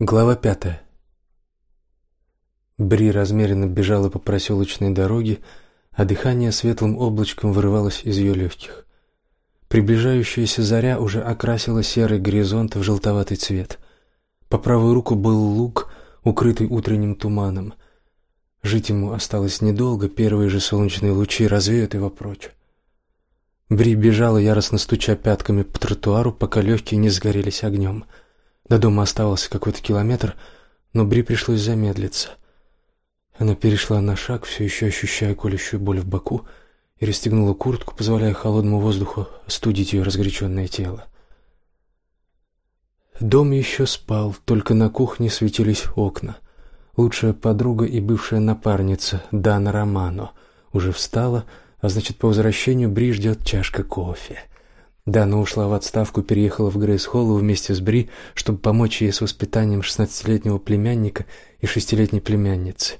Глава пятая. Бри размеренно бежала по проселочной дороге, а дыхание светлым облачком вырывалось из ее легких. Приближающаяся заря уже окрасила серый горизонт в желтоватый цвет. По правую руку был луг, укрытый утренним туманом. Жить ему осталось недолго, первые же солнечные лучи развеют его прочь. Бри бежала, яростно стуча пятками по тротуару, пока легкие не сгорелись огнем — до дома оставался какой-то километр, но Бри пришлось замедлиться. Она перешла на шаг, все еще ощущая колющую боль в боку, и расстегнула куртку, позволяя холодному воздуху остудить ее разгоряченное тело. Дом еще спал, только на кухне светились окна. Лучшая подруга и бывшая напарница Дана Романо уже встала, а значит, по возвращению Бри ждет чашка кофе. Дана ушла в отставку, переехала в Грейс-Холл вместе с Бри, чтобы помочь ей с воспитанием шестнадцатилетнего племянника и шестилетней племянницы.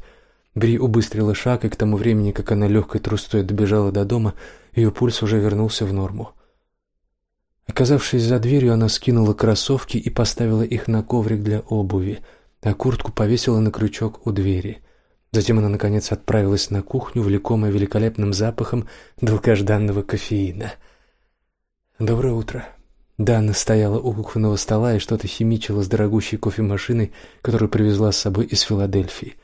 Бри убыстрила шаг, и к тому времени, как она легкой трустой добежала до дома, ее пульс уже вернулся в норму. Оказавшись за дверью, она скинула кроссовки и поставила их на коврик для обуви, а куртку повесила на крючок у двери. Затем она наконец отправилась на кухню, влекомая великолепным запахом долгожданного кофеина — «Доброе утро». Дана стояла у кухонного стола и что-то химичила с дорогущей кофемашиной, которую привезла с собой из Филадельфии.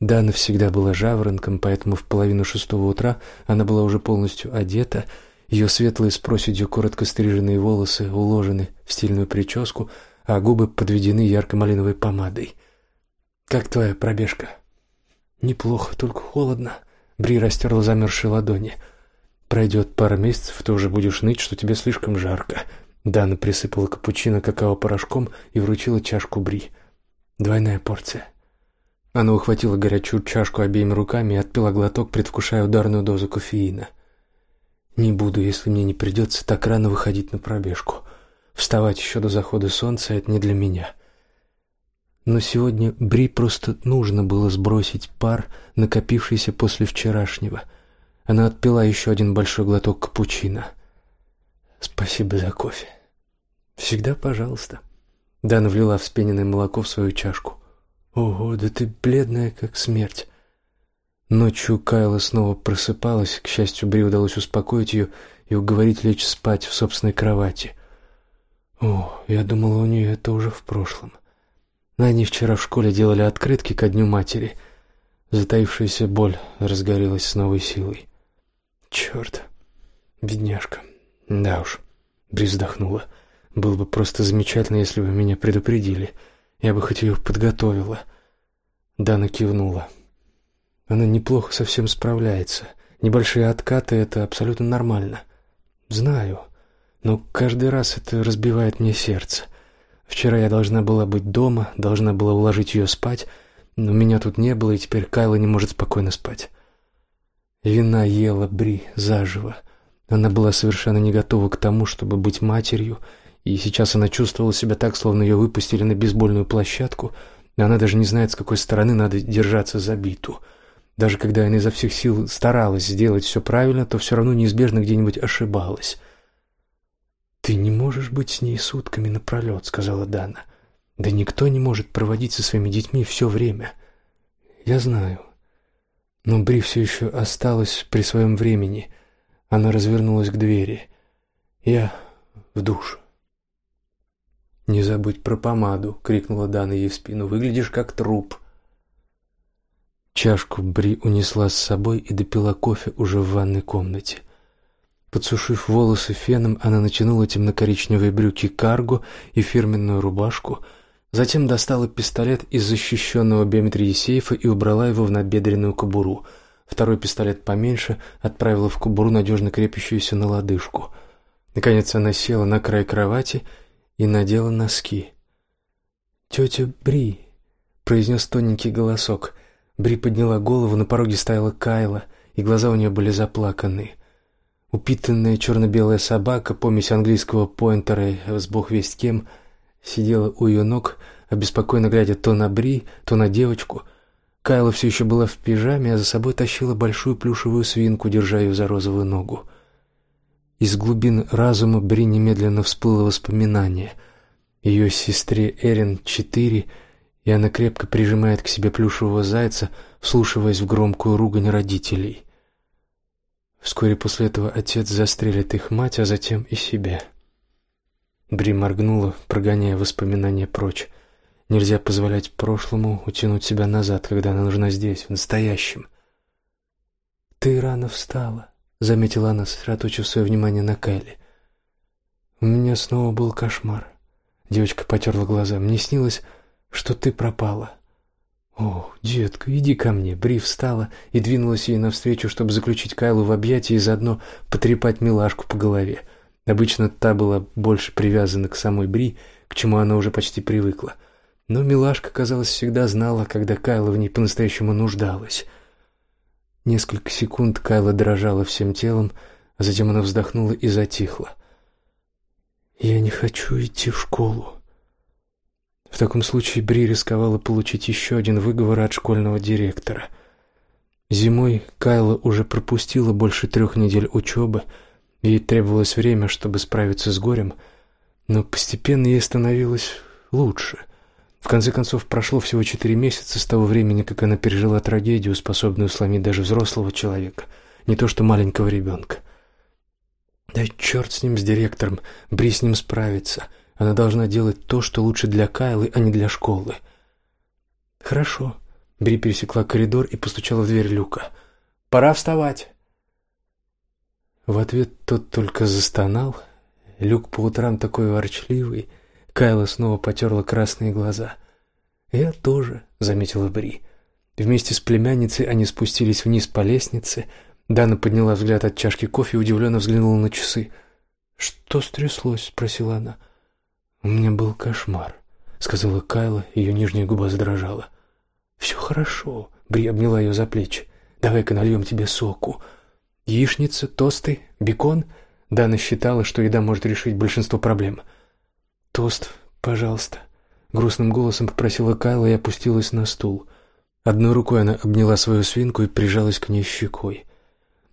Дана всегда была жаворонком, поэтому в половину шестого утра она была уже полностью одета, ее светлые с проседью коротко стриженные волосы уложены в стильную прическу, а губы подведены ярко-малиновой помадой. «Как твоя пробежка?» «Неплохо, только холодно». Бри растерла замерзшие ладони – Пройдет пара месяцев, ты уже будешь ныть, что тебе слишком жарко. Дана присыпала капучино какао-порошком и вручила чашку бри. Двойная порция. Она ухватила горячую чашку обеими руками и отпила глоток, предвкушая ударную дозу кофеина. Не буду, если мне не придется так рано выходить на пробежку. Вставать еще до захода солнца это не для меня. Но сегодня Бри просто нужно было сбросить пар, накопившийся после вчерашнего — она отпила еще один большой глоток капучино. «Спасибо за кофе». «Всегда пожалуйста». Дана влила вспененное молоко в свою чашку. «Ого, да ты бледная, как смерть». Ночью Кайла снова просыпалась, к счастью, Бри удалось успокоить ее и уговорить лечь спать в собственной кровати. О, я думала, у нее это уже в прошлом. Они вчера в школе делали открытки ко Дню Матери. Затаившаяся боль разгорелась с новой силой. Черт, бедняжка. Да уж, Бри вздохнула. Было бы просто замечательно, если бы меня предупредили. Я бы хоть ее подготовила. Дана кивнула. Она неплохо совсем справляется. Небольшие откаты — это абсолютно нормально. Знаю, но каждый раз это разбивает мне сердце. Вчера я должна была быть дома, должна была уложить ее спать, но меня тут не было, и теперь Кайла не может спокойно спать. Вина ела Бри заживо. Она была совершенно не готова к тому, чтобы быть матерью, и сейчас она чувствовала себя так, словно ее выпустили на бейсбольную площадку, и она даже не знает, с какой стороны надо держаться за биту. Даже когда она изо всех сил старалась сделать все правильно, то все равно неизбежно где-нибудь ошибалась. «Ты не можешь быть с ней сутками напролет», — сказала Дана. «Да никто не может проводить со своими детьми все время. Я знаю. Но Бри все еще осталась при своем времени. Она развернулась к двери. Я в душ. «Не забудь про помаду!» — крикнула Дана ей в спину. «Выглядишь как труп!» Чашку Бри унесла с собой и допила кофе уже в ванной комнате. Подсушив волосы феном, она натянула темно-коричневые брюки карго и фирменную рубашку — Затем достала пистолет из защищенного биометрии сейфа и убрала его в набедренную кобуру. Второй пистолет поменьше отправила в кобуру, надежно крепящуюся на лодыжку. Наконец она села на край кровати и надела носки. «Тетя Бри», — произнес тоненький голосок. Бри подняла голову, на пороге стояла Кайла, и глаза у нее были заплаканы. Упитанная черно-белая собака, помесь английского поинтера с бог весть кем — сидела у ее ног, обеспокоенно глядя то на Бри, то на девочку. Кайла все еще была в пижаме, а за собой тащила большую плюшевую свинку, держа ее за розовую ногу. Из глубин разума Бри немедленно всплыло воспоминание. Ее сестре Эрин четыре, и она крепко прижимает к себе плюшевого зайца, вслушиваясь в громкую ругань родителей. Вскоре после этого отец застрелит их мать, а затем и себя. Бри моргнула, прогоняя воспоминания прочь. Нельзя позволять прошлому утянуть себя назад, когда она нужна здесь, в настоящем. «Ты рано встала», — заметила она, сосредоточив свое внимание на Кайле. «У меня снова был кошмар». Девочка потерла глаза. «Мне снилось, что ты пропала». «О, детка, иди ко мне!» Бри встала и двинулась ей навстречу, чтобы заключить Кайлу в объятия и заодно потрепать милашку по голове. Обычно та была больше привязана к самой Бри, к чему она уже почти привыкла. Но милашка, казалось, всегда знала, когда Кайла в ней по-настоящему нуждалась. Несколько секунд Кайла дрожала всем телом, а затем она вздохнула и затихла. «Я не хочу идти в школу», в таком случае Бри рисковала получить еще один выговор от школьного директора. Зимой Кайла уже пропустила больше трех недель учебы, ей требовалось время, чтобы справиться с горем, но постепенно ей становилось лучше. В конце концов, прошло всего четыре месяца с того времени, как она пережила трагедию, способную сломить даже взрослого человека, не то что маленького ребенка. Да черт с ним, с директором, Бри с ним справится — она должна делать то, что лучше для Кайлы, а не для школы. Хорошо. Бри пересекла коридор и постучала в дверь Люка. Пора вставать. В ответ тот только застонал. Люк по утрам такой ворчливый. Кайла снова потерла красные глаза. «Я тоже», — заметила Бри. Вместе с племянницей они спустились вниз по лестнице. Дана подняла взгляд от чашки кофе и удивленно взглянула на часы. «Что стряслось?» — спросила она. «У меня был кошмар», — сказала Кайла, ее нижняя губа задрожала. «Все хорошо», — Бри обняла ее за плечи. «Давай-ка нальем тебе соку. Яичница, тосты, бекон?» Дана считала, что еда может решить большинство проблем. «Тост, пожалуйста», — грустным голосом попросила Кайла и опустилась на стул. Одной рукой она обняла свою свинку и прижалась к ней щекой.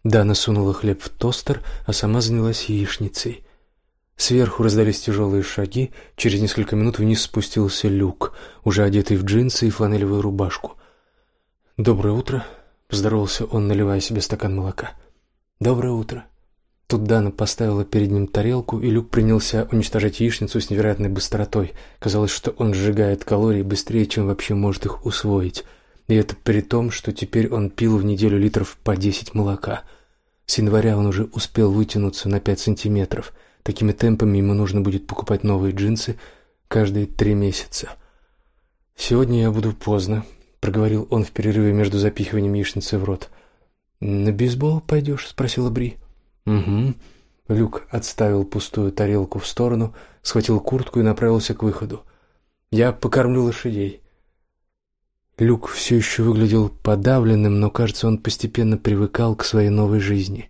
Дана сунула хлеб в тостер, а сама занялась яичницей. Сверху раздались тяжелые шаги, через несколько минут вниз спустился Люк, уже одетый в джинсы и фланелевую рубашку. «Доброе утро», — поздоровался он, наливая себе стакан молока. Тут Дана поставила перед ним тарелку, и Люк принялся уничтожать яичницу с невероятной быстротой. Казалось, что он сжигает калории быстрее, чем вообще может их усвоить. И это при том, что теперь он пил в неделю литров по десять молока. С января он уже успел вытянуться на пять сантиметров — Такими темпами ему нужно будет покупать новые джинсы каждые три месяца. «Сегодня я буду поздно», — проговорил он в перерыве между запихиванием яичницы в рот. «На бейсбол пойдешь?» — спросила Бри. «Угу». Люк отставил пустую тарелку в сторону, схватил куртку и направился к выходу. «Я покормлю лошадей». Люк все еще выглядел подавленным, но, кажется, он постепенно привыкал к своей новой жизни.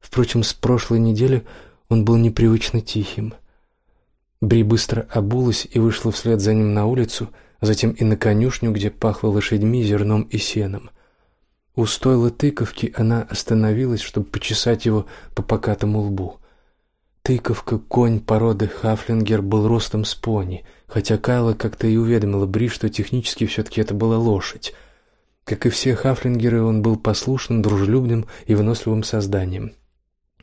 Впрочем, с прошлой недели он был непривычно тихим. Бри быстро обулась и вышла вслед за ним на улицу, а затем и на конюшню, где пахло лошадьми, зерном и сеном. У стойла тыковки она остановилась, чтобы почесать его по покатому лбу. Тыковка, конь породы Хафлингер, был ростом с пони, хотя Кайла как-то и уведомила Бри, что технически все-таки это была лошадь. Как и все хафлингеры, он был послушным, дружелюбным и выносливым созданием.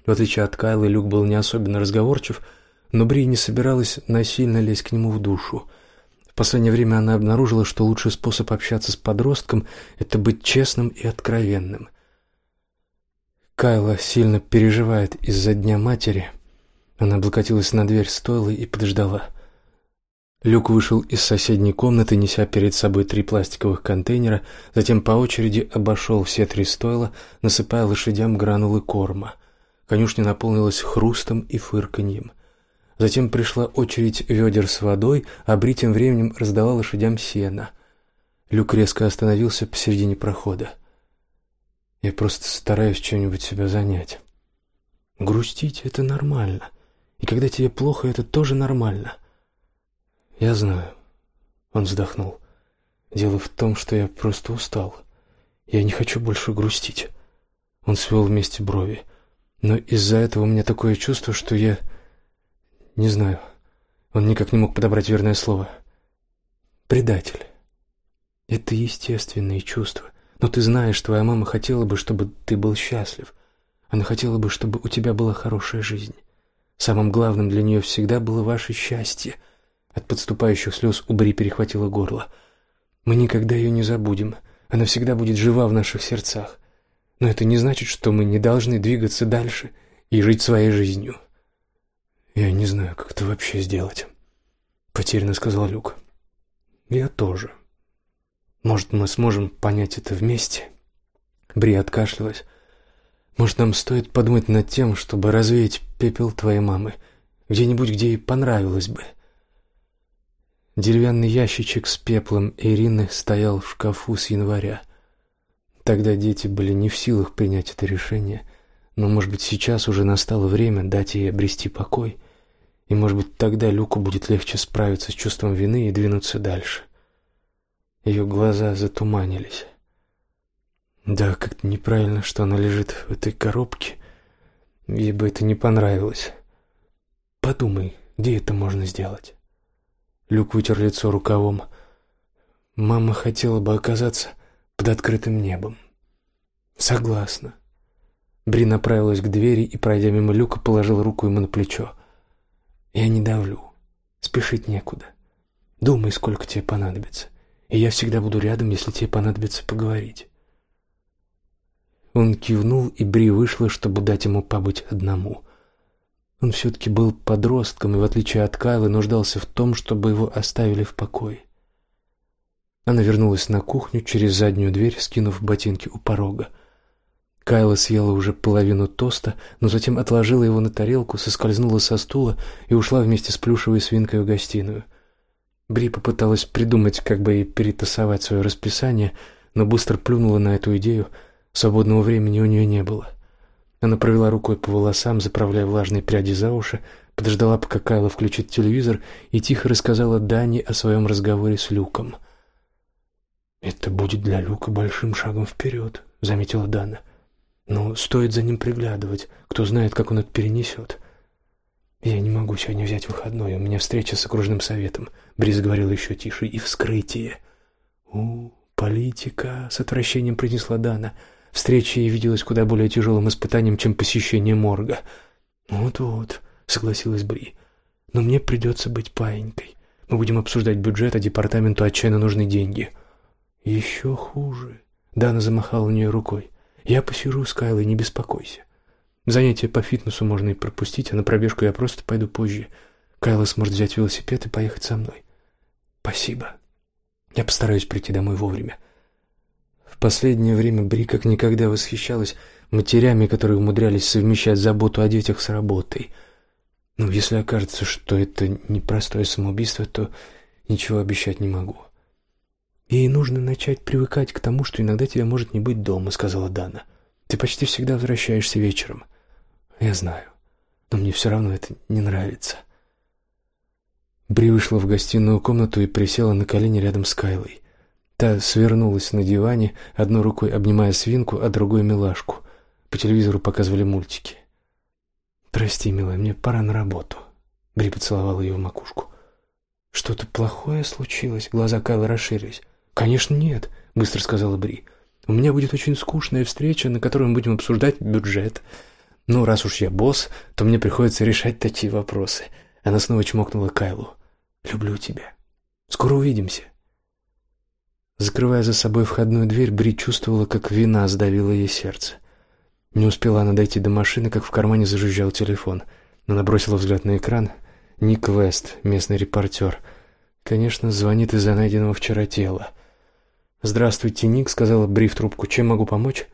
В отличие от Кайлы, Люк был не особенно разговорчив, но Бри не собиралась насильно лезть к нему в душу. Последнее время она обнаружила, что лучший способ общаться с подростком — это быть честным и откровенным. Кайла сильно переживает из-за Дня Матери. Она облокотилась на дверь стойла и подождала. Люк вышел из соседней комнаты, неся перед собой три пластиковых контейнера, затем по очереди обошел все три стойла, насыпая лошадям гранулы корма. Конюшня наполнилась хрустом и фырканьем. Затем пришла очередь ведер с водой, а Бри тем временем раздавала лошадям сено. Люк резко остановился посередине прохода. «Я просто стараюсь чем-нибудь себя занять. Грустить — это нормально. И когда тебе плохо, это тоже нормально. Я знаю». Он вздохнул. «Дело в том, что я просто устал. Я не хочу больше грустить». Он свел вместе брови. Но из-за этого у меня такое чувство, что я... Не знаю. Он никак не мог подобрать верное слово. Предатель. Это естественные чувства. Но ты знаешь, твоя мама хотела бы, чтобы ты был счастлив. Она хотела бы, чтобы у тебя была хорошая жизнь. Самым главным для нее всегда было ваше счастье. От подступающих слез у Бри перехватило горло. Мы никогда ее не забудем. Она всегда будет жива в наших сердцах. Но это не значит, что мы не должны двигаться дальше и жить своей жизнью. Я не знаю, как это вообще сделать, потерянно сказал Люк. Я тоже. Может, мы сможем понять это вместе? Бри откашлялась. Может, нам стоит подумать над тем, чтобы развеять пепел твоей мамы где-нибудь, где ей понравилось бы. Деревянный ящичек с пеплом Ирины стоял в шкафу с января. Тогда дети были не в силах принять это решение, но, может быть, сейчас уже настало время дать ей обрести покой, и, может быть, тогда Люку будет легче справиться с чувством вины и двинуться дальше. Ее глаза затуманились. Да, как-то неправильно, что она лежит в этой коробке. Ей бы это не понравилось. Подумай, где это можно сделать? Люк вытер лицо рукавом. Мама хотела бы оказаться под открытым небом. Согласна. Бри направилась к двери и, пройдя мимо Люка, положила руку ему на плечо. Я не давлю. Спешить некуда. Думай, сколько тебе понадобится и я всегда буду рядом, если тебе понадобится поговорить. Он кивнул, и Бри вышла, чтобы дать ему побыть одному. Он все-таки был подростком и, в отличие от Кайлы, нуждался в том, чтобы его оставили в покое. Она вернулась на кухню через заднюю дверь, скинув ботинки у порога. Кайла съела уже половину тоста, но затем отложила его на тарелку, соскользнула со стула и ушла вместе с плюшевой свинкой в гостиную. Бри попыталась придумать, как бы ей перетасовать свое расписание, но быстро плюнула на эту идею. Свободного времени у нее не было. Она провела рукой по волосам, заправляя влажные пряди за уши, подождала, пока Кайла включит телевизор, и тихо рассказала Дани о своем разговоре с Люком. «Это будет для Люка большим шагом вперед», — заметила Дана. «Но стоит за ним приглядывать. Кто знает, как он это перенесет». «Я не могу сегодня взять выходной, у меня встреча с окружным советом», — Бриз говорил еще тише, — «и вскрытие». «У, политика», — с отвращением произнесла Дана. Встреча ей виделась куда более тяжелым испытанием, чем посещение морга. «Вот-вот», — согласилась Бри, — «но мне придется быть паинькой. Мы будем обсуждать бюджет, а департаменту отчаянно нужны деньги». «Еще хуже», — Дана замахала у нее рукой. «Я посижу с Кайлой, не беспокойся». Занятия по фитнесу можно и пропустить, а на пробежку я просто пойду позже. Кайла сможет взять велосипед и поехать со мной. Спасибо. Я постараюсь прийти домой вовремя. В последнее время Бри как никогда восхищалась матерями, которые умудрялись совмещать заботу о детях с работой. Но ну, если окажется, что это непростое самоубийство, то ничего обещать не могу. Ей нужно начать привыкать к тому, что иногда тебя может не быть дома, сказала Дана. Ты почти всегда возвращаешься вечером. Я знаю, но мне все равно это не нравится. Бри вышла в гостиную комнату и присела на колени рядом с Кайлой. Та свернулась на диване, одной рукой обнимая свинку, а другой милашку. По телевизору показывали мультики. Прости, милая, мне пора на работу. Бри поцеловала ее в макушку. Что-то плохое случилось? Глаза Кайлы расширились. Конечно, нет, быстро сказала Бри. У меня будет очень скучная встреча, на которой мы будем обсуждать бюджет. Ну, раз уж я босс, то мне приходится решать такие вопросы. Она снова чмокнула Кайлу. Люблю тебя. Скоро увидимся. Закрывая за собой входную дверь, Бри чувствовала, как вина сдавила ей сердце. Не успела она дойти до машины, как в кармане зажужжал телефон. Она бросила взгляд на экран. Ник Вест, местный репортер. Конечно, звонит из-за найденного вчера тела. «Здравствуйте, Ник», — сказала Бри в трубку. «Чем могу помочь?»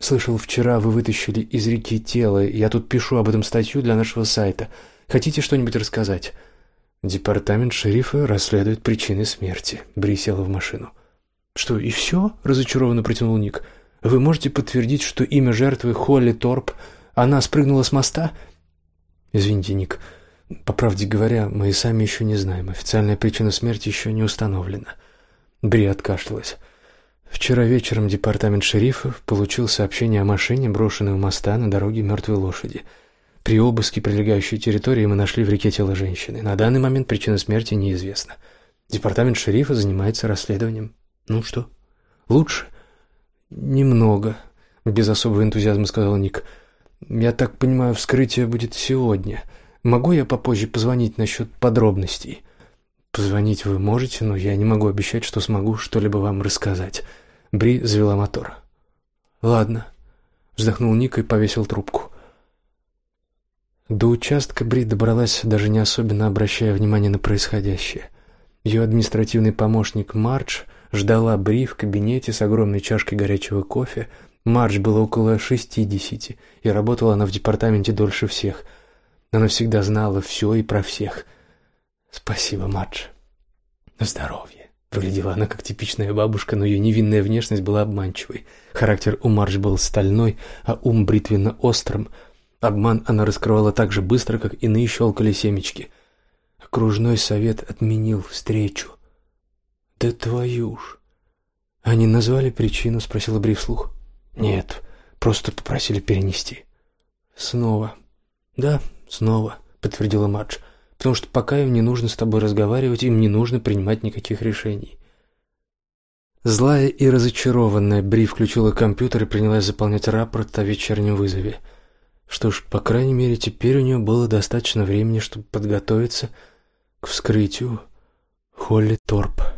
Слышал, вчера вы вытащили из реки тело. Я тут пишу об этом статью для нашего сайта. Хотите что-нибудь рассказать? Департамент шерифа расследует причины смерти. Бри села в машину. Что, и все? разочарованно протянул Ник. Вы можете подтвердить, что имя жертвы Холли Торп, она спрыгнула с моста? Извините, Ник. По правде говоря, мы и сами еще не знаем. Официальная причина смерти еще не установлена. Бри откашлялась. Вчера вечером департамент шерифов получил сообщение о машине, брошенной у моста на дороге мертвой лошади. При обыске прилегающей территории мы нашли в реке тело женщины. На данный момент причина смерти неизвестна. Департамент шерифа занимается расследованием. Ну что, лучше? Немного, без особого энтузиазма сказал Ник. Я так понимаю, вскрытие будет сегодня. Могу я попозже позвонить насчет подробностей? Позвонить вы можете, но я не могу обещать, что смогу что-либо вам рассказать. Бри завела мотор. Ладно, вздохнул Ник и повесил трубку. До участка Бри добралась, даже не особенно обращая внимание на происходящее. Ее административный помощник Мардж ждала Бри в кабинете с огромной чашкой горячего кофе. Мардж было около шестидесяти, и работала она в департаменте дольше всех. Она всегда знала все и про всех. «Спасибо, Мардж. На здоровье». Выглядела она как типичная бабушка, но ее невинная внешность была обманчивой. Характер у Мардж был стальной, а ум бритвенно-острым — Обман она раскрывала так же быстро, как иные щелкали семечки. Окружной совет отменил встречу. Да твою ж. Они назвали причину, спросила Бри вслух. Нет, просто попросили перенести. Снова. Да, снова, подтвердила Мадж. Потому что пока им не нужно с тобой разговаривать, им не нужно принимать никаких решений. Злая и разочарованная, Бри включила компьютер и принялась заполнять рапорт о вечернем вызове. Что ж, по крайней мере, теперь у нее было достаточно времени, чтобы подготовиться к вскрытию Холли Торп.